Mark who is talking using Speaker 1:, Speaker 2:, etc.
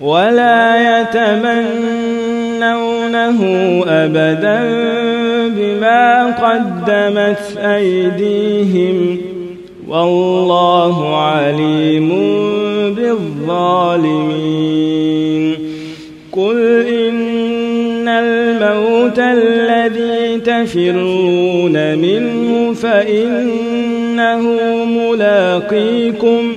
Speaker 1: ولا يتمنونه أبدا بما قدمت أيديهم والله عليم بالظالمين. قل إن الموت الذي تفرون منه فإنه ملاقيكم